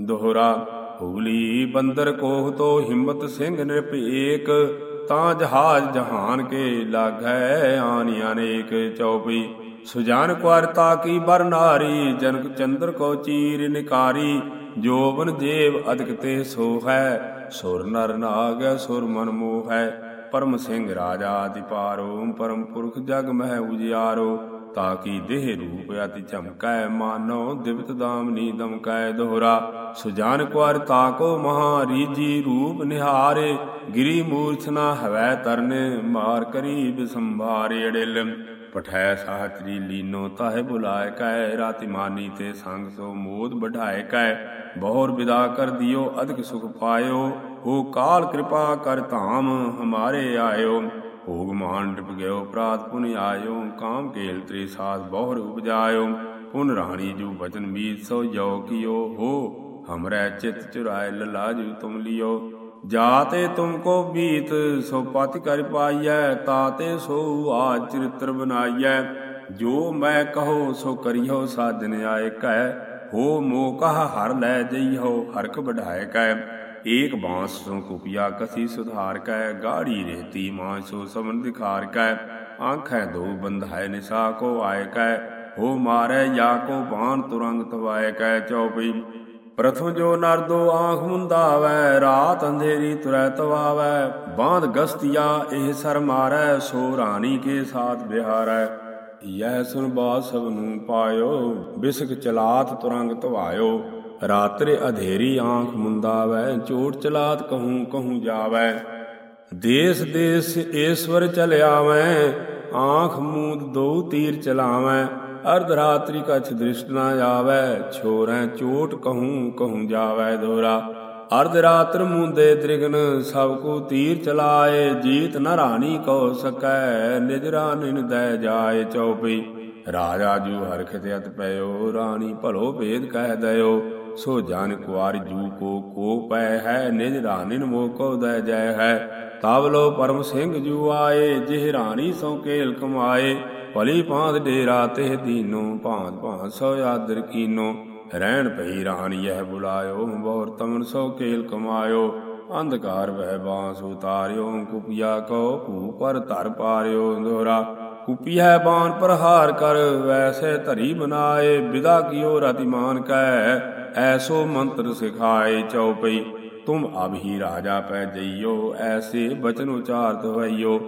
ਦੋਹਰਾ ਹੁਗਲੀ ਬੰਦਰ ਕੋਹ ਤੋ ਹਿੰਮਤ ਸਿੰਘ ਨਿਰਭੇਕ, ਤਾਂ ਜਹਾਜ ਜਹਾਨ ਕੇ ਲਾਗੈ ਆਨੀ ਅਨੇਕ ਚੌਪਈ ਸੁਜਾਨ ਕੁਾਰਤਾ ਕੀ ਬਰ ਨਾਰੀ, ਜਨਕ ਚੰਦਰ ਕੋ ਚੀਰ ਨਿਕਾਰੀ, ਜੋਬਨ ਜੇਵ ਅਦਿਕ ਤੇ ਸੋ ਹੈ ਸੁਰ ਨਰ ਨਾਗ ਸੁਰ ਮਨ ਮੋਹ। ਹੈ ਪਰਮ ਸਿੰਘ ਰਾਜਾ ਦਿਪਾਰੋ ਪਰਮ ਪੁਰਖ ਜਗ ਮਹਿ ਉਜਿਆਰੋ। ਤਾਕੀ ਦੇਹ ਰੂਪ ਅਤਿ ਚਮਕੈ ਮਾਨੋ, ਦਿਵਤ ਦਾਮਨੀ ਦਮਕੈ ਦੋਹਰਾ। ਸੁਜਾਨ ਕੁਾਰ ਤਾਕੋ ਮਹਾ ਰੀਜੀ ਰੂਪ ਨਿਹਾਰੇ, ਗਿਰੀ ਮੂਰਛਨਾ ਹਵੈ ਤਰਨੇ ਮਾਰ ਕਰੀ ਬਿਸੰਭਾਰੇ ਅੜਿਲ। ਪਠੈ ਸਾਹਤਰੀ ਲੀਨੋ ਤਾਹੇ ਬੁਲਾਏ ਕੈ, ਰਾਤੀ ਮਾਨੀ ਤੇ ਸੰਗ ਸੋ ਮੋਦ ਬਢਾਇ ਕੈ। ਬਹੁਰ ਵਿਦਾ ਕਰ ਦਿਓ, ਅਧਿਕ ਸੁਖ ਪਾਇਓ, ਹੋ ਕਾਲ ਕਿਰਪਾ ਕਰ ਧਾਮ ਹਮਾਰੇ ਆਇਓ। ਭੋਗ ਮਾਨ ਡਿਪ ਗਿਓ ਪ੍ਰਾਤ ਪੁਨ ਆਇਓ, ਕਾਮ ਕੇਲ ਤ੍ਰੀ ਸਾਥ ਬਹੁਰ ਉਪਜਾਇਓ। ਪੁਨ ਰਾਣੀ ਜੂ ਬਚਨ ਮੀਤ, ਸੋ ਜੋ ਕੀਓ ਹੋ। ਹਮਰੈ ਚਿਤ ਚੁਰਾਏ ਲਲਾਜੂ ਤੁਮ ਲਿਓ। ਜਾਤੇ ਤੁਮ ਕੋ ਬੀਤ, ਸੋ ਪਤ ਕਰ ਪਾਈਐ, ਤਾਤੇ ਸੋ ਆ ਚਰਿਤ੍ਰ ਬਨਾਈਐ ਜੋ ਮੈਂ ਕਹੋ, ਸੋ ਕਰਿਓ ਸਾਜਨ ਆਏ ਕੈ। ਹੋ ਮੋ ਕਹ ਹਰ ਲੈ ਜਈਓ ਹਰਖ ਬਢਾਏ ਕੈ। ਏਕ ਬਾਂਸ ਸੋ ਕੁਪਿਆ ਕਸੀ ਸੁਧਾਰ ਕੈ, ਗਾੜੀ ਰਹਤੀ ਮਾਂ ਸੋ ਸਮਨ ਦਿਖਾਰ ਕੈ। ਆਂਖੈ ਦੋ ਬੰਧਾਏ ਨਿਸਾ ਕੋ ਆਏ ਕੈ, ਹੋ ਮਾਰੇ ਜਾ ਕੋ ਬਾਣ ਤੁਰੰਗ ਤਵਾਏ ਕੈ ਚਉਪਈ ਪ੍ਰਥਮ ਜੋ ਨਰਦੋ ਆਂਖ ਮੁੰਦਾਵੈ, ਰਾਤ ਅੰਧੇਰੀ ਤੁਰੈ ਤਵਾਵੈ। ਬਾਂਧ ਗਸਤੀਆ ਇਹ ਸਰ ਮਾਰੈ, ਸੋ ਰਾਣੀ ਕੇ ਸਾਥ ਬਿਹਾਰੈ ਯਹ ਸੁਨ ਬਾਤ ਸਭ ਨੂੰ ਪਾਇਓ, ਬਿਸਕ ਚਲਾਤ ਤੁਰੰਗ ਤਵਾਇਓ। ਰਾਤਰੇ ਅਧੇਰੀ ਆਂਖ ਮੁੰਦਾਵੈ ਚੋਟ ਚਲਾਤ ਕਹੂੰ ਕਹੂੰ ਜਾਵੈ। ਦੇਸ ਦੇਸ ਈਸ਼ਵਰ ਚਲ ਆਵੈ ਆਂਖ ਮੂੰਦ ਦੋ ਤੀਰ ਚਲਾਵੈ। ਅਰਧ ਰਾਤਰੀ ਕਛ ਦ੍ਰਿਸ਼ਟ ਨਾ ਜਾਵੈ ਛੋਰੈ ਚੋਟ ਕਹੂੰ ਕਹੂੰ ਜਾਵੈ ਦੋਰਾ। ਅਰਧ ਰਾਤਰ ਮੂੰਦੇ ਤ੍ਰਿਗਨ ਸਭ ਕੋ ਤੀਰ ਚਲਾਏ, ਜੀਤ ਨ ਰਾਣੀ ਕੋ ਸਕੈ ਨਿਜ ਰਾਨਿਨ ਦੈ ਜਾਏ ਚਉਪਈ ਰਾਜਾ ਜੂ ਹਰਖਿਤ ਅਤ ਪਇਓ, ਰਾਣੀ ਭਲੋ ਭੇਦ ਕਹਿ ਦਇਓ। ਸੋ ਜਨ ਕੁਾਰ ਜੂ ਕੋ ਕੋ ਪੈ ਹੈ, ਨਿਜ ਰਾਨਿਨ ਮੋ ਕੋ ਦੈ ਜੈ ਹੈ। ਤਬ ਲੋ ਪਰਮ ਸਿੰਘ ਜੂ ਆਏ, ਜਿਹ ਰਾਣੀ ਸੋ ਕੇਲ ਕਮਾਏ। ਭਲੀ ਪਾਂਦ ਡੇਰਾ ਤੇ ਦੀਨੋ, ਭਾਂਤ ਭਾਂਤ ਸੋ ਆਦਰ ਕੀਨੋ। ਰਹਿਣ ਪਈ ਰਾਣੀ ਇਹ ਬੁਲਾਇਓ, ਬੋਰ ਤਮਨ ਸੋ ਕੇਲ ਕਮਾਇਓ। ਅੰਧਕਾਰ ਵਹਿ ਬਾਂਸ ਉਤਾਰਿਓ, ਕੁਪਿਆ ਕੋ ਭੂ ਪਰ ਧਰ ਪਾਰਿਓ, ਦੋਰਾ। ਕੁਪੀ ਹੈ ਬਾਣ ਪ੍ਰਹਾਰ ਕਰ, ਵੈਸੇ ਧਰੀ ਬਨਾਏ ਵਿਦਾ ਕੀਓ ਰਤਿਮਾਨ ਕੈ, ਐਸੋ ਮੰਤਰ ਸਿਖਾਏ ਚਉਪਈ। ਤੁਮ ਅਬ ਹੀ ਰਾਜਾ ਪੈ ਜਈਓ, ਐਸੇ ਬਚਨ ਉਚਾਰਤ ਹੋਈਓ।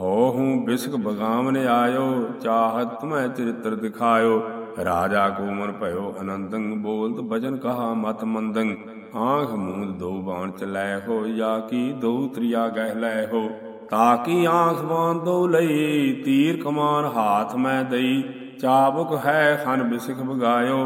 ਹੋ ਹੂੰ ਬਿਸਕ ਬਗਾਵਨ ਆਇਓ, ਚਾਹਤ ਤੁਮੈ ਚਰਿਤ੍ਰ ਦਿਖਾਇਓ। ਰਾਜਾ ਕੋ ਮਨ ਭਇਓ, ਅਨੰਦੰ ਬੋਲਤ ਬਚਨ ਕਹਾ ਮਤ ਮੰਦੰ। ਆਂਖ ਮੂੰਦ ਦੋ ਬਾਣ ਚਲੈ ਹੋ ਜਾਂ ਕੀ ਦੋ ਤ੍ਰਿਆ ਗਹਿ ਲੈ ਹੋ। ਤਾਕੀ ਆਂਖ ਬਾਣ ਦੋ ਲਈ? ਤੀਰ ਕਮਾਨ ਹਾਥ ਮੈਂ ਦਈ। ਚਾਬੁਕ ਹੈ ਖਨ ਬਿਸਖ ਬਗਾਇਓ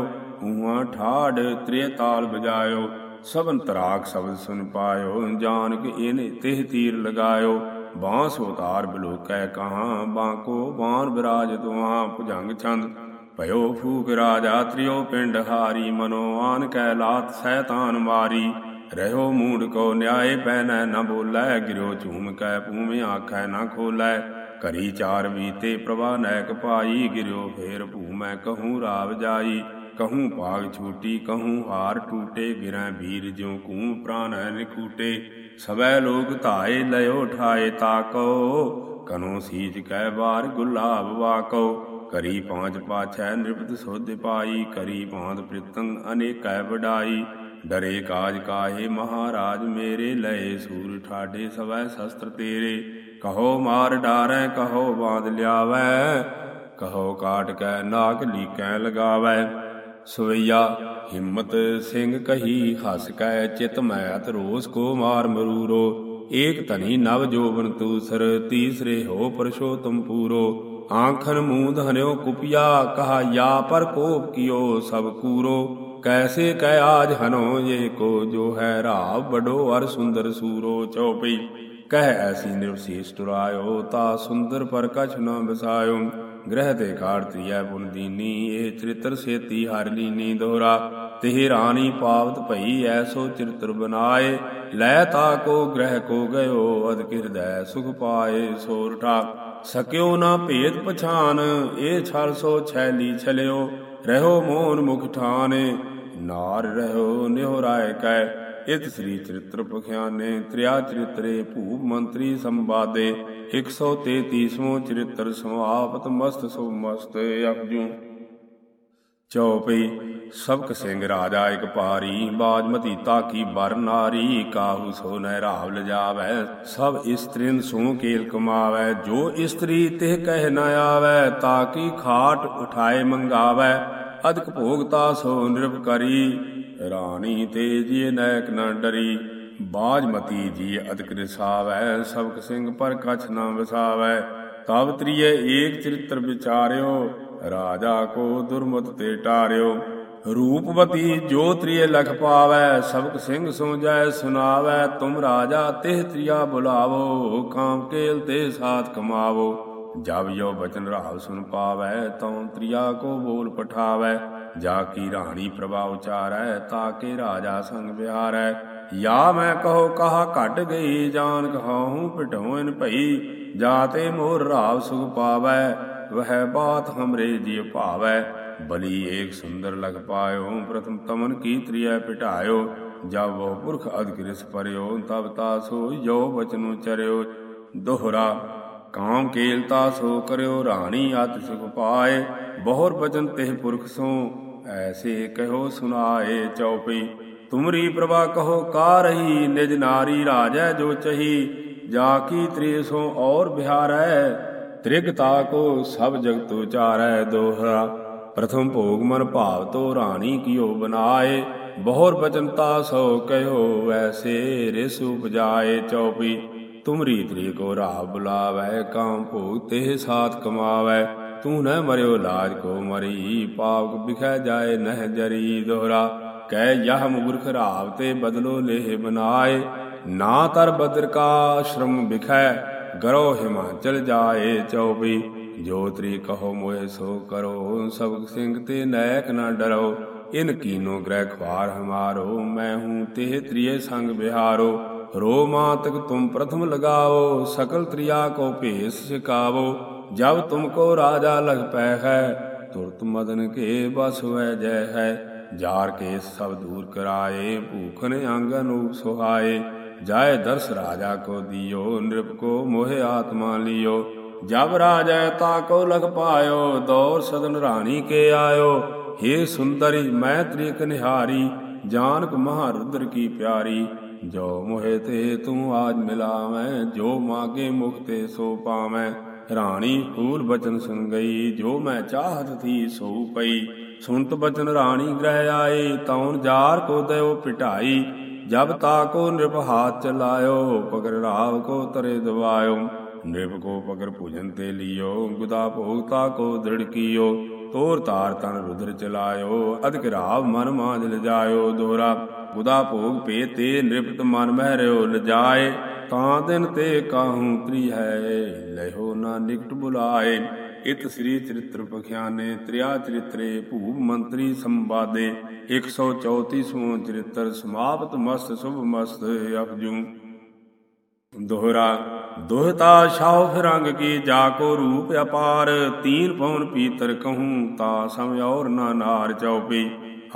ਹੂਆ ਠਾੜ ਤ੍ਰੇ ਤਾਲ ਬਜਾਇਓ ਸਭਨ ਤਰਾਕ ਸ਼ਬਦ ਸੁਨ ਪਾਇਓ। ਜਾਨ ਕੇ ਇਹਨੇ ਤਿਹ ਤੀਰ ਲਗਾਇਓ। ਬਾਂਸ ਉਤਾਰ ਬਲੋਕੈ ਕਹਾਂ ਬਾਂਕੋ ਬਾਣ ਬਿਰਾਜ ਤੁਹਾਂ ਭੁਜੰਗ ਛੰਦ। ਭਇਓ ਫੂਕ ਰਾਜਾ ਤ੍ਰਿਓ ਪਿੰਡ ਹਾਰੀ, ਮਨੋ ਆਨ ਕੈ ਲਾਤ ਸੈਤਾਨ ਮਾਰੀ। ਰਹਿਓ ਮੂਡ ਕੋ ਨਿਆਏ ਪੈਨੈ ਨ ਬੋਲੈ ਗਿਰੋ ਝੂਮ ਕੈ ਪੂਵੇਂ ਆਖੈ ਨ ਖੋਲੈ ਕਰੀ ਚਾਰ ਬੀਤੇ ਪ੍ਰਭਾ ਨੈਕ ਪਾਈ ਗਿਰਿਓ ਫੇਰ ਭੂਮੈ ਕਹੂੰ ਰਾਵ ਜਾਈ ਕਹੂੰ ਭਾਗ ਛੂਟੀ ਕਹੂੰ ਹਾਰ ਟੂਟੇ ਗਿਰੈ ਵੀਰ ਜਿਉ ਕੂਮ ਪ੍ਰਾਨ ਨਿਕੂਟੇ ਸਵੈ ਲੋਕ ਧਾਏ ਲਿਓ ਠਾਏ ਤਾਕੋ ਕਨੋ ਸੀਜ ਕੈ ਬਾਰ ਗੁਲਾਬ ਵਾਕੋ ਕਰੀ ਪਾਂਚ ਪਾਛੈ ਨਿਰਪਤ ਸੁਧ ਪਾਈ ਕਰੀ ਭਾਂਤ ਪ੍ਰਿਤੰ ਅਨੇਕੈ ਵਡਾਈ ਡਰੇ ਕਾਜ ਕਾਹੇ ਮਹਾਰਾਜ ਮੇਰੇ, ਲਏ ਸੂਰ ਠਾਡੇ ਸਵੈ ਸ਼ਸਤਰ ਤੇਰੇ। ਕਹੋ ਮਾਰ ਡਾਰੈ, ਕਹੋ ਬਾਂਧ ਲਿਆਵੈ, ਕਹੋ ਕਾਟ ਕੈ ਨਾਕ ਲੀਕੈ ਲਗਾਵੈ। ਸਵਈਆ, ਹਿੰਮਤ ਸਿੰਘ ਕਹੀ, ਹਸ ਕੈ ਚਿਤ ਮੈਤ ਰੋਸ ਕੋ ਮਾਰ ਮਰੂਰੋ। ਏਕ ਤਨੀ ਨਵ ਜੋਬਨ ਤੂਸਰ, ਤੀਸਰੇ ਹੋ ਪਰਸ਼ੋਤਮ ਪੂਰੋ। ਆਂਖਨ ਮੂੰਦ ਹਨਿਓ ਕੁਪਿਆ, ਕਹਾ, ਯਾ ਪਰ ਕੋਪ ਕੀਓ ਸਭ ਕੂਰੋ? ਕੈਸੇ ਕਹਿ ਆਜ ਹਨੋ ਇਹ ਕੋ ਜੋ ਹੈ ਰਾਵ ਬਡੋ ਅਰ ਸੁੰਦਰ ਸੂਰੋ ਚਉਪਈ ਕਹਿ ਐਸੀ ਨਿਰਵਸ਼ੇਸ਼ ਤੁਰਾਇਓ, ਤਾ ਸੁੰਦਰ ਪਰ ਕਛ ਨ ਬਸਾਇਓ ਗ੍ਰਹਿ ਤੇ ਕਾਰਤੀਐ ਪੁਨ ਦੀਨੀ, ਇਹ ਚਰਿਤਰ ਸੇਤੀ ਹਰ ਲੀਨੀ ਦੋਹਰਾ। ਤਿਹ ਰਾਣੀ ਪਾਵਤ ਭਈ ਐਸੋ ਚਰਿਤਰ ਬਨਾਏ। ਲੈ ਤਾ ਕੋ ਗ੍ਰਹਿ ਕੋ ਗਇਓ ਅਦ ਕਿਰਦੈ ਸੁਖ ਪਾਏ ਸੋਰਠਾ ਸਕਿਓ ਨਾ ਭੇਦ ਪਛਾਨ, ਇਹ ਛਲ ਸੋ ਛੈਲੀ ਛਲਿਓ ਰਹਿਓ ਮੋਨ ਮੁਖ ਠਾਨੇ ਨਾਰ ਰਹਿਓ ਨਿਹੁ ਰਾਏ ਕੈ, ਇਤ ਸ੍ਰੀ ਚਰਿਤ੍ਰ ਪਖਿਆਨੇ, ਤ੍ਰਿਆ ਚਰਿਤਰੇ ਭੂਪ ਮੰਤਰੀ ਸੰਵਾਦੇ 133ਵਾਂ ਚਰਿਤ੍ਰ ਸਮਾਪਤ ਮਸਤ ਸੋ ਮਸਤ ਅਪਜੂ ਚਉਪਈ ਸਬਕ ਸਿੰਘ ਰਾਜਾ ਇਕ ਪਾਰੀ, ਬਾਜਮਤੀ ਤਾਕੀ ਬਰ ਨਾਰੀ, ਕਾਹੂ ਸੋ ਨਹਿ ਰਾਵ ਲਜਾਵੈ ਸਭ ਇਸਤਰੀਨ ਸੋ ਕੇਲ ਕਮਾਵੈ, ਜੋ ਇਸਤਰੀ ਤਿਹ ਕਹਿ ਨ ਆਵੈ, ਤਾਕੀ ਖਾਟ ਉਠਾਏ ਮੰਗਾਵੈ, ਅਦਕ ਭੋਗਤਾ ਸੋ ਨਿਰਭ ਕਰੀ, ਰਾਣੀ ਤੇ ਜੀ ਨੈਕ ਨ ਡਰੀ, ਬਾਜਮਤੀ ਜੀ ਅਦਕ ਰਿਸਾਵੈ, ਸਬਕ ਸਿੰਘ ਪਰ ਕਛ ਨ ਵਸਾਵੈ ਤਬ ਤ੍ਰਿਏ ਏਕ ਚਰਿਤ੍ਰ ਵਿਚਾਰਿਓ, ਰਾਜਾ ਕੋ ਦੁਰਮਤ ਤੇ ਟਾਰਿਓ। ਰੂਪਵਤੀ ਜੋ ਤ੍ਰਿਏ ਲਖ ਪਾਵੈ, ਸਬਕ ਸਿੰਘ ਸੋ ਜੈ ਸੁਨਾਵੈ ਤੁਮ ਰਾਜਾ ਤਿਹ ਤ੍ਰਿਆ ਬੁਲਾਵੋ ਕਾਮ ਕੇਲ ਤੇ ਸਾਥ ਕਮਾਵੋ। ਜਬ ਯੋ ਬਚਨ ਰਾਵ ਸੁਨ ਪਾਵੈ, ਤਉ ਤ੍ਰਿਆ ਕੋ ਬੋਲ ਪਠਾਵੈ। ਜਾ ਕੀ ਰਾਣੀ ਪ੍ਰਭਾ ਉਚਾਰੈ ਤਾਕੇ ਰਾਜਾ ਸੰਗ ਵਿਹਾਰੈ। ਯਾ ਮੈਂ ਕਹੋ ਕਹਾ ਘਟ ਗਈ, ਜਾਨ ਕਹਾਹੂ ਪਟੋਇਨ ਭਈ। ਜਾਤੇ ਮੋਰ ਰਾਵ ਸੁਖ ਪਾਵੈ, ਵਹਿ ਬਾਤ ਹਮਰੇ ਜੀ ਭਾਵੈ। ਬਲੀ ਏਕ ਸੁੰਦਰ ਲਗ ਪਾਇਓ ਪ੍ਰਥਮ ਤਮਨ ਕੀ ਤ੍ਰਿਆ ਪਿਟਾਇਓ, ਜਬ ਉਹ ਪੁਰਖ ਅਦਕਿਰਸ ਪਰਿਓ, ਤਬ ਤਾਸੋ ਜੋ ਬਚਨੁ ਚਰਿਓ। ਦੋਹਰਾ, ਕਾਮ ਕੇਲਤਾ ਸੋ ਕਰਿਓ, ਰਾਣੀ ਅਤ ਸੁਖ ਪਾਏ, ਬਹੁਰ ਬਚਨ ਤਿਹ ਪੁਰਖ ਸੋ, ਐਸੇ ਕਹਿਓ ਸੁਨਾਏ ਚਉਪਈ ਤੁਮਰੀ ਪ੍ਰਭਾ ਕਹੋ ਕਾ ਰਹੀ ਨਿਜ ਨਾਰੀ ਰਾਜੈ ਜੋ ਚਹੀ, ਜਾ ਕੀ ਤ੍ਰੇ ਔਰ ਬਿਹਾਰੈ, ਤ੍ਰਿਗਤਾ ਕੋ ਸਭ ਜਗਤ ਉਚਾਰੈ ਦੋਹਰਾ। ਪ੍ਰਥਮ ਭੋਗ ਮਨ ਭਾਵ ਤੋ ਰਾਣੀ ਕੀਓ ਬਨਾਏ, ਬਹੁਰ ਬਚਨਤਾ ਸੋ ਕਹਿਓ ਵੈਸੇ ਰਿਸ ਉਪਜਾਏ ਚੌਪੀ। ਤੁਮਰੀ ਤ੍ਰੀ ਕੋ ਰਾਹ ਬੁਲਾਵੈ, ਕਾਮ ਭੋਗ ਤੇ ਸਾਥ ਕਮਾਵੈ। ਤੂੰ ਨ ਮਰਿਓ, ਲਾਜ ਕੋ ਮਰੀ ਪਾਪ ਬਿਖੈ ਜਾਏ ਨਹਿ ਜਰੀ ਦੋਹਰਾ। ਕਹਿ ਯਹ ਮੁਰਖ ਰਾਵ ਤੇ ਬਦਲੋ ਲੇਹ ਬਨਾਏ। ਨਾ ਤਰ ਬਦਰ ਕਾ ਸ਼ਰਮ ਬਿਖੈ ਗਰੋ ਹਿਮਾਚਲ ਜਾਏ ਚੌਪੀ। ਜੋ ਤ੍ਰੀ ਕਹੋ ਮੋਏ ਸੋ ਕਰੋ ਸਬਕ ਸਿੰਘ ਤੇ ਨੈਕ ਨਾ ਡਰੋ। ਇਨ ਕੀਨੋ ਗ੍ਰਹਿ ਖਵਾਰ ਹਮਾਰੋ, ਮੈਂ ਹੂੰ ਤੇ ਤ੍ਰਿਏ ਸੰਗ ਬਿਹਾਰੋ। ਰੋ ਮਾਤਕ ਤੁਮ ਪ੍ਰਥਮ ਲਗਾਓ, ਸਕਲ ਤ੍ਰਿਆ ਕੋ ਭੇਸ ਸਿਕਾਵੋ ਜਬ ਤੁਮ ਕੋ ਰਾਜਾ ਲਗ ਪੈ ਹੈ, ਤੁਰਤ ਮਦਨ ਕੇ ਬਸ ਵੈ ਜੈ ਹੈ। ਜਾਰ ਕੇ ਸਭ ਦੂਰ ਕਰਾਏ ਭੂਖਨ ਅੰਗਨ ਸੁਹਾਏ। ਜਾਏ ਦਰਸ ਰਾਜਾ ਕੋ ਦਿਓ, ਨਿਰਪ ਕੋ ਮੋਹਿ ਆਤਮਾ ਲਿਓ। ਜਬ ਰਾਜੈ ਤਾ ਕੋ ਲਗ ਪਾਇਓ, ਦੌਰ ਸਦਨ ਰਾਣੀ ਕੇ ਆਇਓ। हे ਸੁੰਦਰੀ, ਮੈਂ ਤ੍ਰਿਕ ਨਿਹਾਰੀ, ਜਾਨਕ ਮਹਾਰੁਦਰ ਕੀ ਪਿਆਰੀ। ਜੋ ਮੋਹਿ ਤੇ ਤੂੰ ਆਜ ਮਿਲਾਵੇਂ, ਜੋ ਮਾਗੇ ਮੁਖ ਤੇ ਸੋ ਪਾਵੇਂ। ਰਾਣੀ ਫੂਲ ਬਚਨ ਸੁਣ ਗਈ, ਜੋ ਮੈਂ ਚਾਹਤ ਥੀ ਸੋ ਪਈ। ਸੁਨਤ ਬਚਨ ਰਾਣੀ ਗ੍ਰਹਿ ਆਏ ਤੌਣ ਜਾਰ ਕੋ ਦਇਓ ਪਿਟਾਈ। ਜਬ ਤਾ ਕੋ ਨਿਰਭ ਚਲਾਇਓ, ਪਗਰ ਰਾਵ ਕੋ ਤਰੇ ਦਵਾਇਓ। ਨਿਰਭ ਕੋ ਪਗਰ ਭੁਜਨ ਤੇ ਲਿਓ, ਗੁਦਾ ਭੋਗਤਾ ਕੋ ਦ੍ਰਿੜ ਕੀਓ, ਤੋਰ ਤਾਰ ਤਨ ਰੁਦਰ ਚਲਾਇਓ, ਅਧਿਕ ਰਾਵ ਮਨ ਮਾਜ ਲਜਾਇਓ ਦੋਹਰਾ ਗੁਦਾ ਭੋਗ ਪੇ ਤੇ ਨਿਰਪਤ ਮਨ ਮਹਿ ਰਿਓ ਲਜਾਏ, ਤਾਂ ਦਿਨ ਤੇ ਕਾਹੂ ਤ੍ਰੀ ਹੈ ਲਹਿਓ ਨਾ ਨਿਕਟ ਬੁਲਾਏ। ਇਤ ਸ੍ਰੀ ਚਰਿਤ੍ਰ ਪਖਿਆਨੇ, ਤ੍ਰਿਆ ਚਰਿਤਰੇ ਭੂਪ ਮੰਤਰੀ ਸੰਵਾਦੇ। 134ਵਾਂ ਚਰਿਤ੍ਰ ਸਮਾਪਤ ਮਸਤ ਸੁਭ ਮਸਤ ਅਪਜੂ। ਦੋਹਰਾ ਦੋਹਤਾ ਸ਼ਾਹ ਫਿਰੰਗ ਕੀ ਜਾ ਕੋ ਰੂਪ ਅਪਾਰ ਤੀਨ ਪਵਨ ਪੀਤਰ ਕਹੂੰ ਤਾ ਸਮ ਔਰ ਨਾ ਨਾਰ ਚਉਪੀ।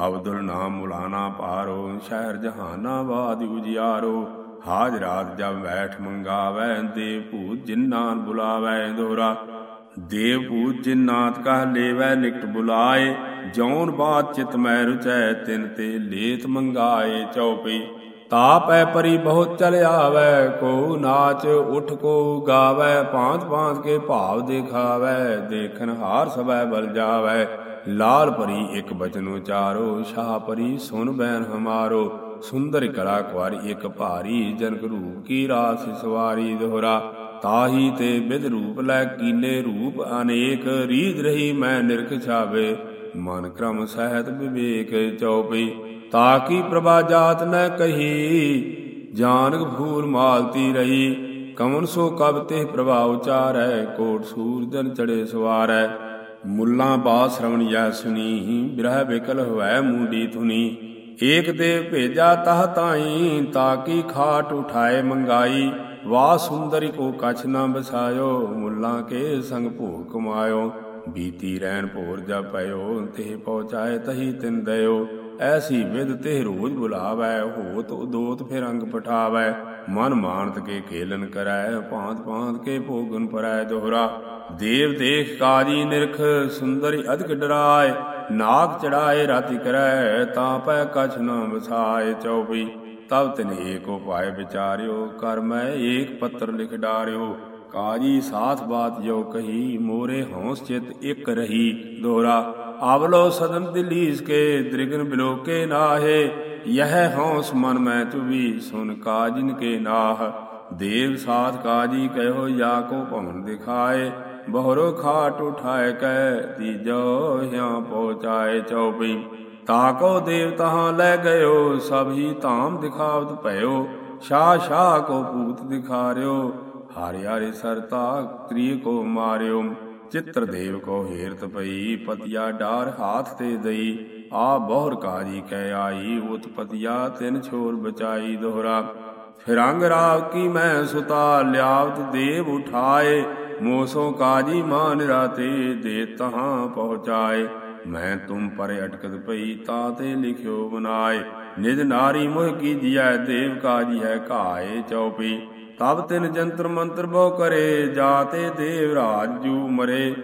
ਅਬਦੁਲ ਨਾਮ ਮੁਲਾਨਾ ਪਾਰੋ, ਸ਼ਹਿਰ ਜਹਾਨਾਬਾਦ ਉਜਿਆਰੋ। ਹਾਜ ਰਾਤ ਜਬ ਬੈਠ ਮੰਗਾਵੈ, ਦੇਵ ਭੂਤ ਜਿਨਾਨ ਬੁਲਾਵੈ ਦੋਹਰਾ ਦੇਵ ਭੂਤ ਜਿਨਾਤ ਕਹ ਲੇਵੈ, ਨਿਕਟ ਬੁਲਾਏ। ਜੌਨ ਬਾਤ ਚਿਤ ਮੈ ਰੁਚੈ, ਤਿਨ ਤੇ ਲੇਤ ਮੰਗਾਏ ਚਉਪਈ ਤਾਪੈ ਪਰੀ ਬਹੁਤ ਚਲ ਆਵੈ ਕੋ ਨਾਚ ਉਠ ਕੋ ਗਾਵੈ ਪਾਂਤ ਪਾਂਤ ਕੇ ਭਾਵ ਦੇਖਾਵੈ, ਦੇਖਨ ਹਾਰ ਸਭੈ ਬਲ ਜਾਵੈ। ਲਾਲ ਪਰੀ ਇੱਕ ਬਚਨ ਉਚਾਰੋ, ਸ਼ਾਹ ਪਰੀ ਸੁਨ ਬੈਨ ਹਮਾਰੋ, ਸੁੰਦਰ ਕਲਾ ਕੁਾਰੀ ਇੱਕ ਭਾਰੀ, ਜਨਕ ਰੂਪ ਕੀ ਰਾਸ ਸਵਾਰੀ ਦੋਹਰਾ। ਤਾਹੀ ਤੇ ਬਿਦ ਰੂਪ ਲੈ ਕੀਨੇ ਰੂਪ ਅਨੇਕ ਰੀਧ ਰਹੀ ਮੈਂ ਨਿਰਖ ਛਾਵੇ। ਮਨ ਕ੍ਰਮ ਸਹਿਤ ਵਿਵੇਕ ਚਉਪਈ ਤਾਕੀ ਪ੍ਰਭਾ ਜਾਤ ਨ ਕਹੀ? ਜਾਨਕ ਫੂਲ ਮਾਲਤੀ ਰਹੀ, ਕਮਨ ਸੋ ਕਬ ਤੇ ਪ੍ਰਭਾ ਉਚਾਰੈ, ਕੋਟ ਸੂਰਜਨ ਚੜੇ ਸਵਾਰੈ। ਮੁੱਲਾ ਬਾ ਸ਼ਰਵਣ ਜੈ ਸੁਨੀ ਬਿਰਹ ਬਿਕਲ ਹੋਇ ਮੂੰਡੀ ਧੁਨੀ। ਏਕ ਦੇਵ ਭੇਜਾ ਤਹ ਤਾਈ ਤਾਕੀ ਖਾਟ ਉਠਾਏ ਮੰਗਾਈ। ਵਾ ਸੁੰਦਰੀ ਕੋ ਕਛ ਨਾ ਬਸਾਇਓ ਮੁੱਲਾ ਕੇ ਸੰਗ ਭੋਗ ਕਮਾਇਓ। ਬੀਤੀ ਰਹਿਣ ਭੋਰ ਜਾ ਪਇਓ, ਤੇ ਪਹੁੰਚਾਏ ਤਹੀ ਤਿਨ ਦਇਓ ਐਸੀ ਵਿਦ ਤੇ ਰੋਜ ਬੁਲਾਵੈ, ਹੋਤ ਉਦੋਤ ਫਿਰ ਅੰਗ ਪਠਾਵੈ। ਮਨ ਮਾਨਤ ਕੇ ਖੇਲਨ ਕਰੈ, ਭਾਂਤ ਭਾਂਤ ਕੇ ਭੋਗਨ ਪਰੈ ਦੋਹਰਾ। ਦੇਵ ਦੇਖ ਕਾਜੀ ਨਿਰਖ, ਸੁੰਦਰੀ ਅਧਿਕ ਡਰਾਏ। ਨਾਗ ਚੜਾਏ ਰਾਤੀ ਕਰੈ, ਤਾਂ ਪੈ ਕਛ ਨ ਵਸਾਏ ਚਉਪਈ ਤਬ ਤਿਨ ਏਕ ਉਪਾਏ ਵਿਚਾਰਿਓ ਕਰ ਮੈਂ ਏਕ ਪੱਤਰ ਲਿਖ ਡਾਰਿਓ। ਕਾਜੀ ਸਾਥ ਬਾਤ ਜੋ ਕਹੀ, ਮੋਰੇ ਹੌਸ ਚਿਤ ਇਕ ਰਹੀ। ਦੋਹਰਾ ਆਵਲੋ ਸਦਨ ਦਿਲੀਸ ਕੇ, ਦ੍ਰਿਗਨ ਬਿਲੋਕੇ ਨਾਹੇ। ਯਹ ਹੌਸ ਮਨ ਮੈਂ ਤੁਵੀ, ਸੁਨ ਕਾਜਿਨ ਕੇ ਨਾਹ। ਦੇਵ ਸਾਥ ਕਾਜੀ ਕਹਿਓ ਜਾ ਕੋ ਭਵਨ ਦਿਖਾਏ। ਬਹਰੋ ਖਾਟ ਉਠਾਏ ਕੈ ਤੀਜੋ ਹਿਆ ਪਹੁੰਚਾਏ ਚਉਪਈ ਤਾਕੋ ਦੇਵ ਤਹਾਂ ਲੈ ਗਇਓ, ਸਭ ਹੀ ਧਾਮ ਦਿਖਾਵਤ ਭਇਓ। ਸ਼ਾ ਸ਼ਾ ਕੋ ਭੂਤ ਦਿਖਾਰਿਓ। ਹਾਰੇ ਹਾਰੇ ਸਰਤਾ ਤ੍ਰੀ ਕੋ ਮਾਰਿਓ, ਚਿੱਤਰ ਦੇਵ ਕੋ ਹੀਰਤ ਪਈ, ਪਤਿਆ ਡਾਰ ਹਾਥ ਤੇ ਦਈ, ਆ ਬਹੁਰ ਕਾਜੀ ਕਹਿ ਆਈ ਉਤਪਤਿਆ ਤਿਨ ਛੋਰ ਬਚਾਈ ਦੋਹਰਾ। ਫਿਰੰਗ ਰਾਵ ਕੀ ਮੈਂ ਸੁਤਾ, ਲਿਆਵਤ ਦੇਵ ਉਠਾਏ, ਮੋਸੋ ਕਾਜੀ ਮਾਨ ਰਾਤੇ ਦੇ ਤਹਾਂ ਪਹੁੰਚਾਏ। ਮੈਂ ਤੁਮ ਪਰ ਅਟਕਤ ਪਈ, ਤਾਂ ਤੇ ਲਿਖਿਓ ਬਨਾਏ ਨਿਜ ਨਾਰੀ ਮੋਹ ਕੀ ਜੀਐ, ਦੇਵ ਕਾਜੀ ਹੈ ਘਾਏ ਚਉਪੀ ਤਬ ਤਿਨ ਜੰਤਰ ਮੰਤਰ ਬਹੁ ਕਰੇ, ਜਾਤੇ ਦੇਵ ਰਾਜ ਮਰੇ।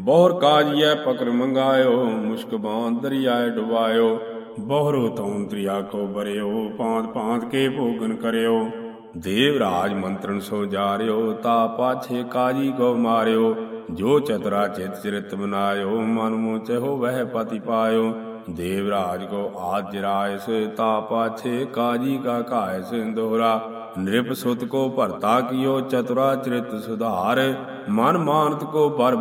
ਬਹੁਰ ਕਾਜੀਐ ਪਕਰ ਮੰਗਾਇਓ, ਮੁਸ਼ਕ ਬਾਂ ਦਰਿਆਏ ਡੁਬਾਇਓ। ਬਹੁਰੋ ਤਉ ਤ੍ਰਿਆ ਕੋ ਬਰਿਓ ਪਾਂਤ ਪਾਂਤ ਕੇ ਭੋਗਨ ਕਰਿਓ। ਦੇਵ ਰਾਜ ਮੰਤਰਣ ਸੋ ਜਾਰਿਓ, ਤਾ ਪਾਛੇ ਕਾਜੀ ਕੋ ਮਾਰਿਓ। ਜੋ ਚਤਰਾ ਚਿਤ ਚਰਿਤ ਬਨਾਇਓ ਮਨ ਮੋਚੇ ਹੋ ਵਹਿ ਪਤੀ ਪਾਇਓ। ਦੇਵ ਰਾਜ ਕੋ ਆਜ ਜਰਾਇਸ ਤਾ ਪਾਛੇ ਕਾਜੀ ਕਾ ਘਾਇਸ ਦੋਹਰਾ। ਨਿਰਪ ਸੁਤ ਕੋ ਭਰਤਾ ਕੀਓ ਚਤੁਰਾ ਚਰਿਤ ਸੁਧਾਰ। ਮਨ ਮਾਨਤ ਕੋ ਬਰ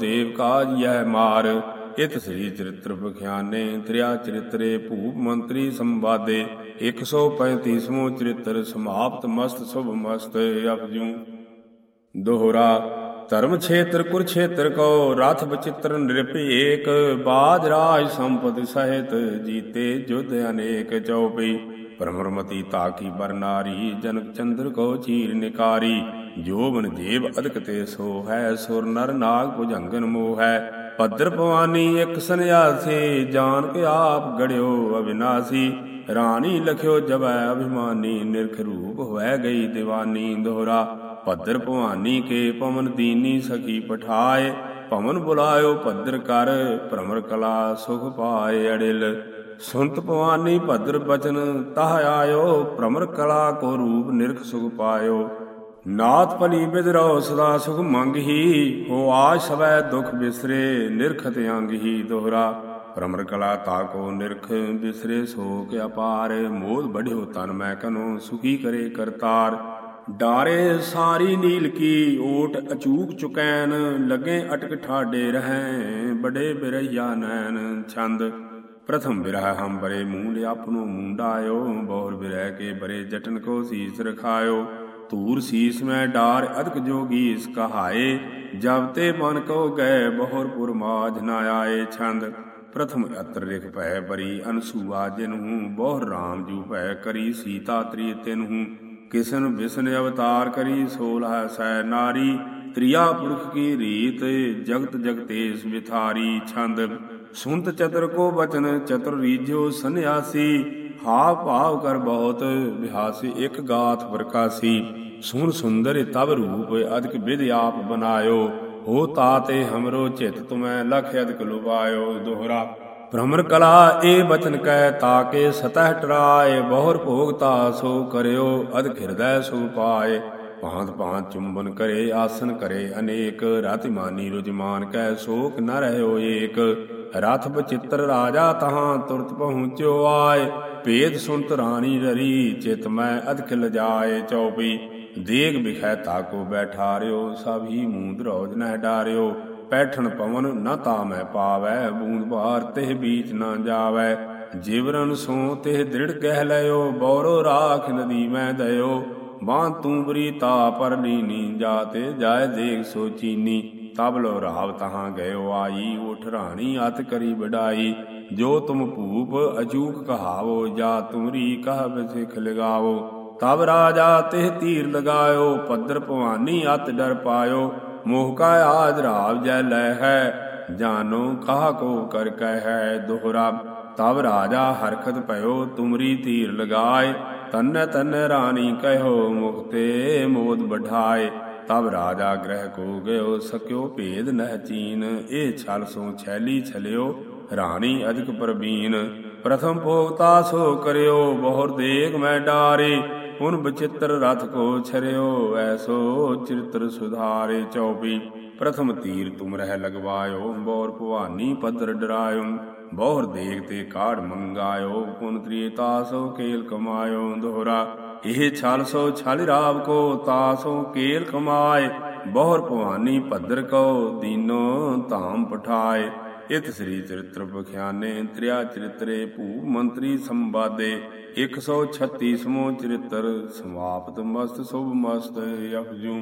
ਦੇਵ ਕਾਜ ਯਹ ਮਾਰ। ਇਤ ਸ੍ਰੀ ਚਰਿਤ੍ਰ ਬਖਿਆਨੇ ਤ੍ਰਿਆ ਚਰਿਤਰੇ ਭੂਪ ਮੰਤਰੀ ਸੰਵਾਦੇ। 135ਵਾਂ ਚਰਿਤ੍ਰ ਸਮਾਪਤ ਮਸਤ ਸੁਭ ਮਸਤ ਅਪਜੂ। ਦੋਹਰਾ, ਧਰਮ ਛੇਤਰ ਕੁਰਛੇਤਰ ਕੋ, ਰਥ ਬਚਿਤਰ ਨਿਰਭੇਕ ਬਾਜ ਰਾਜ ਸੰਪਤ ਸਹਿਤ ਜੀਤੇ ਜੁਧ ਅਨੇਕ ਚਉਪਈ ਪਰਮਰਮਤੀ ਤਾਕੀ ਬਰਨਾਰੀ ਜਨਕ ਚੰਦਰ ਕੋ ਚੀਰ ਨਿਕਾਰੀ ਜੋਬਨ ਜੀਵ ਅਦਕ ਤੇ ਸੋ ਹੈ, ਸੁਰ ਨਰ ਨਾਗ ਭੁਜੰਗਨ ਮੋਹ ਹੈ। ਪੱਦਰ ਭਵਾਨੀ ਇੱਕ ਸੰਿਆਸੀ ਜਾਣ ਕੇ ਆਪ ਗੜਿਓ ਅਵਿਨਾਸੀ ਰਾਣੀ ਲਖਿਓ ਜਬੈ ਅਭਿਮਾਨੀ, ਨਿਰਖ ਰੂਪ ਹੋਇ ਗਈ ਦੀਵਾਨੀ ਦੋਹਰਾ। ਪੱਦਰ ਭਵਾਨੀ ਕੇ ਪਵਨ ਦੀਨੀ ਸਖੀ ਪਠਾਏ। ਪਵਨ ਬੁਲਾਇਓ ਪੱਦਰ ਕਰ, ਭ੍ਰਮਰ ਕਲਾ ਸੁਖ ਪਾਏ ਅੜਿਲ। ਸੁਨਤ ਭਵਾਨੀ ਭਦਰ ਬਚਨ, ਤਹ ਆਇਓ, ਭ੍ਰਮਰ ਕਲਾ ਕੋ ਰੂਪ ਨਿਰਖ ਸੁਖ ਪਾਇਓ। ਨਾਥ ਭਲੀ ਬਿਦ ਰੋ ਸਦਾ ਸੁਖ ਮੰਗਹੀ ਹੋ ਆਜ ਸਵੈ ਦੁਖ ਬਿਸਰੇ ਨਿਰਖਤ ਅੰਗਹੀ ਦੋਹਰਾ। ਭ੍ਰਮਰ ਕਲਾ ਤਾ ਕੋ ਨਿਰਖ ਬਿਸਰੇ ਸੋਕ ਅਪਾਰ ਮੋਦ ਬੜਿਓ ਤਨ ਮੈਂ ਕਨੋ, ਸੁਖੀ ਕਰੇ ਕਰਤਾਰ। ਡਾਰੇ ਸਾਰੀ ਨੀਲ ਕੀ, ਓਟ ਅਚੂਕ ਚੁਕੈਨ, ਲਗੇ ਅਟਕ ਠਾਡੇ ਰਹੈ ਬੜੇ ਬਿਰਈਆ ਨੈਣ, ਛੰਦ। ਪ੍ਰਥਮ ਬਿਰਹ ਹਮ ਬਰੇ ਮੂੰਡ ਆਪਨੋ ਮੁੰਡਾਇਓ ਬਹੁਰ ਬਿਰਹ ਕੇ ਬਰੇ ਜਟਨ ਕੋ ਸੀਸ ਰਖਾਇਓ। ਧੂਰ ਸੀਸ ਮੈਂ ਡਾਰ ਅਦਕ ਜੋਗੀ ਇਸ ਕਹਾਏ, ਜਬ ਤੇ ਮਨ ਕੋ ਗਏ ਬਹੁਰ ਪੁਰ ਮਾਝ ਨਾ ਆਏ ਛੰਦ। ਪ੍ਰਥਮ ਅਤਰ ਲਿਖ ਭੈ ਬਰੀ ਅਨਸੂਆ ਜਿਨਹੂ ਬਹੁ ਰਾਮ ਜੂ ਭੈ ਕਰੀ ਸੀਤਾ ਤ੍ਰੀ ਤਿਨਹੂ। ਕਿਸਨ ਬਿਸਨ ਅਵਤਾਰ ਕਰੀ ਸੋਲਹ ਸੈ ਨਾਰੀ, ਤ੍ਰਿਆ ਪੁਰਖ ਕੀ ਰੀਤ, ਜਗਤ ਜਗਤੇਸ ਵਿਥਾਰੀ ਛੰਦ। ਸੁਨਤ ਚਤਰ ਕੋ ਬਚਨ ਚਤੁਰ ਰੀਜੋ ਸੰਿਆਸੀ ਹਾ ਭਾਵ ਕਰ ਬਹੁਤ ਵਿਹਾਸੀ ਇੱਕ ਗਾਥ ਪ੍ਰਕਾਸੀ। ਸੁਨ ਸੁੰਦਰ ਤਬ ਰੂਪ, ਅਦਿਕ ਵਿਦ ਆਪ ਬਨਾਇਓ। ਹੋ ਤਾਤੇ ਹਮਰੋ ਚਿਤ ਤੁਮੈ ਲਖ ਅਦਿਕ ਲੁਬਾਇਓ ਦੋਹਰਾ। ਭ੍ਰਮਰ ਕਲਾ ਏ ਬਚਨ ਕਹਿ ਤਾਕੇ ਸਤਹ ਟਰਾਏ, ਬਹੁਰ ਭੋਗਤਾ ਸੋ ਕਰਿਓ, ਅਦਿਕ ਹਿਰਦੈ ਸੁ ਪਾਏ। ਭਾਂਤ ਭਾਂਤ ਚੁੰਬਨ ਕਰੇ, ਆਸਨ ਕਰੇ, ਅਨੇਕ ਰਤਿਮਾਨੀ ਰੁਜਮਾਨ ਕੈ ਸੋਕ ਨ ਰਹਿਓ ਏਕ। ਰਥ ਬਚਿੱਤਰ ਰਾਜਾ ਤਹਾਂ ਤੁਰਤ ਪਹੁੰਚਿਓ ਆਏ। ਭੇਦ ਸੁਨਤ ਰਾਣੀ ਰਰੀ, ਚਿਤ ਮੈਂ ਅਧਿਕ ਲਜਾਏ ਚਉਪਈ ਦੇਗ ਬਿਖੈ ਤਾਕੋ ਬੈਠਾਰਿਓ, ਸਭ ਹੀ ਮੂੰਦ ਰੋਜ ਨਹਿ ਡਾਰਿਓ। ਪੈਠਣ ਪਵਨ ਨ ਤਾ ਮੈਂ ਪਾਵੈ, ਬੂੰਦ ਬਾਰ ਤਿਹ ਬੀਚ ਨਾ ਜਾਵੈ। ਜਿਵਰਨ ਸੋ ਤਿਹ ਦ੍ਰਿੜ ਕਹਿ ਲਿਓ ਬੌਰੋ ਰਾਖ ਨਦੀ ਮੈਂ ਦਇਓ। ਬਾਂ ਤੂੰ ਤਾ ਪਰ ਲੀਨੀ ਜਾਤੇ ਜਾਏ ਦੇਖ ਸੋ ਚੀਨੀ। ਤਬ ਲੋ ਰਾਵ ਤਹਾਂ ਗਇਓ ਆਈ, ਉਠ ਰਾਣੀ ਅਤ ਕਰੀ ਵਡਾਈ। ਜੋ ਤੁਮ ਭੂਪ ਅਜੂਕ ਕਹਾਵੋ, ਜਾ ਤੁਮਰੀ ਕਹ ਬਿਸਿਖ ਲਗਾਵੋ। ਤਬ ਰਾਜਾ ਤਿਹ ਤੀਰ ਲਗਾਇਓ ਪੱਦਰ ਭਵਾਨੀ ਅਤ ਡਰ ਪਾਇਓ। ਮੋਹ ਕਾ ਆਜ ਰਾਵ ਜੈ ਲੈ ਹੈ, ਜਾਨੋ ਕਾਹ ਕੋ ਕਰ ਕਹਿ ਹੈ ਦੋਹਰਾ। ਤਬ ਰਾਜਾ ਹਰਖਤ ਭਇਓ ਤੁਮਰੀ ਧੀਰ ਲਗਾਏ ਤਨੈ ਤਨੈ ਰਾਣੀ ਕਹਿਓ ਮੁਖਤੇ ਮੋਦ ਬਠਾਏ, ਤਬ ਰਾਜਾ ਗ੍ਰਹਿ ਕੋ ਗਇਓ ਸਕਿਓ ਭੇਦ ਨਹਿ ਚੀਨ ਇਹ ਛਲ ਸੋ ਛੈਲੀ ਛਲਿਓ, ਰਾਣੀ ਅਧਿਕ ਪ੍ਰਬੀਨ ਪ੍ਰਥਮ ਭੋਗਤਾ ਸੋ ਕਰਿਓ, ਬਹੁਰ ਦੇਖ ਮੈਂ ਡਾਰੇ ਪੁਨ ਬਚਿੱਤਰ ਰਥ ਕੋ ਛਰਿਓ ਐਸੋ ਚਿਤਰ ਸੁਧਾਰੇ ਚੌਪੀ। ਪ੍ਰਥਮ ਤੀਰ ਤੁਮ ਰਹਿ ਲਗਵਾਇਓ, ਬੌਰ ਭਵਾਨੀ ਪਦਰ ਡਰਾਇਓ। ਬਹੁਰ ਦੇਖ ਤੇ ਕਾੜ ਮੰਗਾਇਓ, ਪੁਨ ਤ੍ਰੀਤਾ ਕੇਲ ਕਮਾਇਓ ਦੋਹਰਾ। ਇਹ ਛਲ ਸੋ ਛਲ ਰਾਵ ਕੋ, ਤਾਸੋ ਕੇਲ ਕਮਾਏ। ਬਹੁਰ ਭਵਾਨੀ ਭਦਰ ਕੋ, ਦੀਨੋ ਧਾਮ ਪਠਾਏ। ਇਤ ਸ੍ਰੀ ਚਰਿਤ੍ਰ ਬਖਿਆਨੇ ਤ੍ਰਿਆ ਚਰਿਤਰੇ ਭੂ ਮੰਤਰੀ ਸੰਵਾਦੇ 136 ਸਮੋ ਚਰਿਤ੍ਰ ਸਮਾਪਤ ਮਸਤ, ਸੁਭ ਮਸਤ ਅਪਜੂ